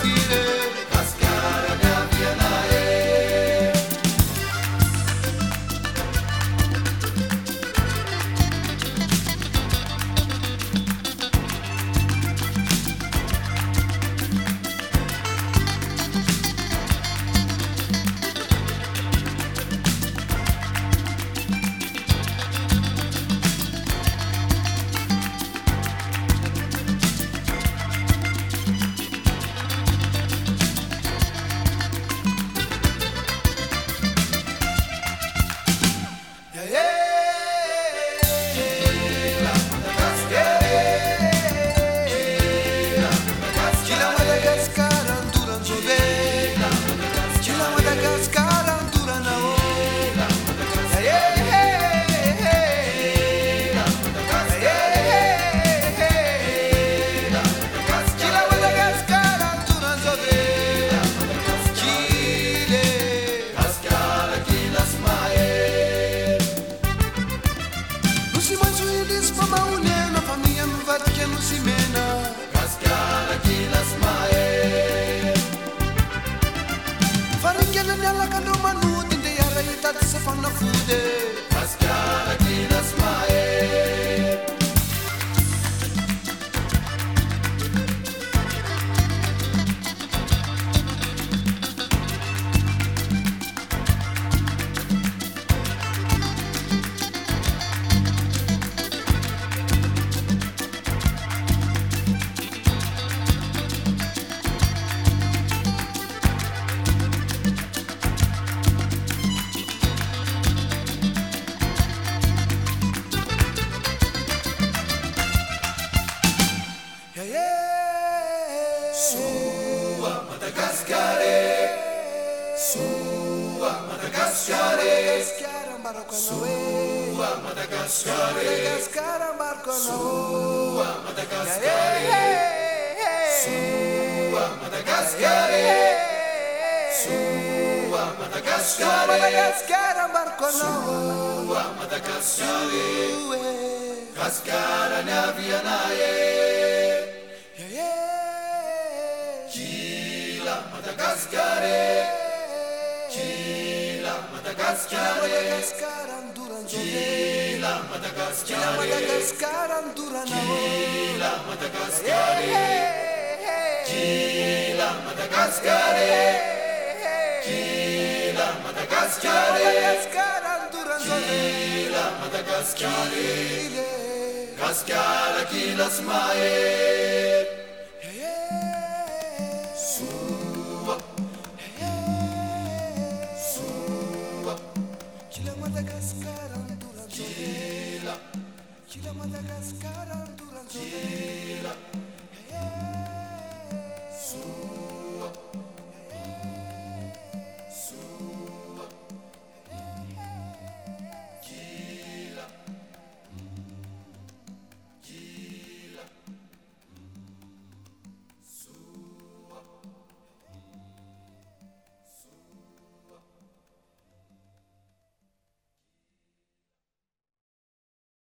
mba Só uma mulher na família não vai te querer se Soa Madagascare Soa Madagascare Soa Madagascare Soa Madagascare Soa Madagascare Soa Madagascare Cascara ne avianae Kila Madagascare Madagascar andoranjove Kila Madagascare Kila Madagascar andoranao Kila Madagascare Kila Madagascare Kila Madagascare Madagascar. Andoranjove Kila Madagascare Cascara kila smae Madagascar, Honduras, Chila. Chila, Madagascar, Honduras, Chila. Hey, hey.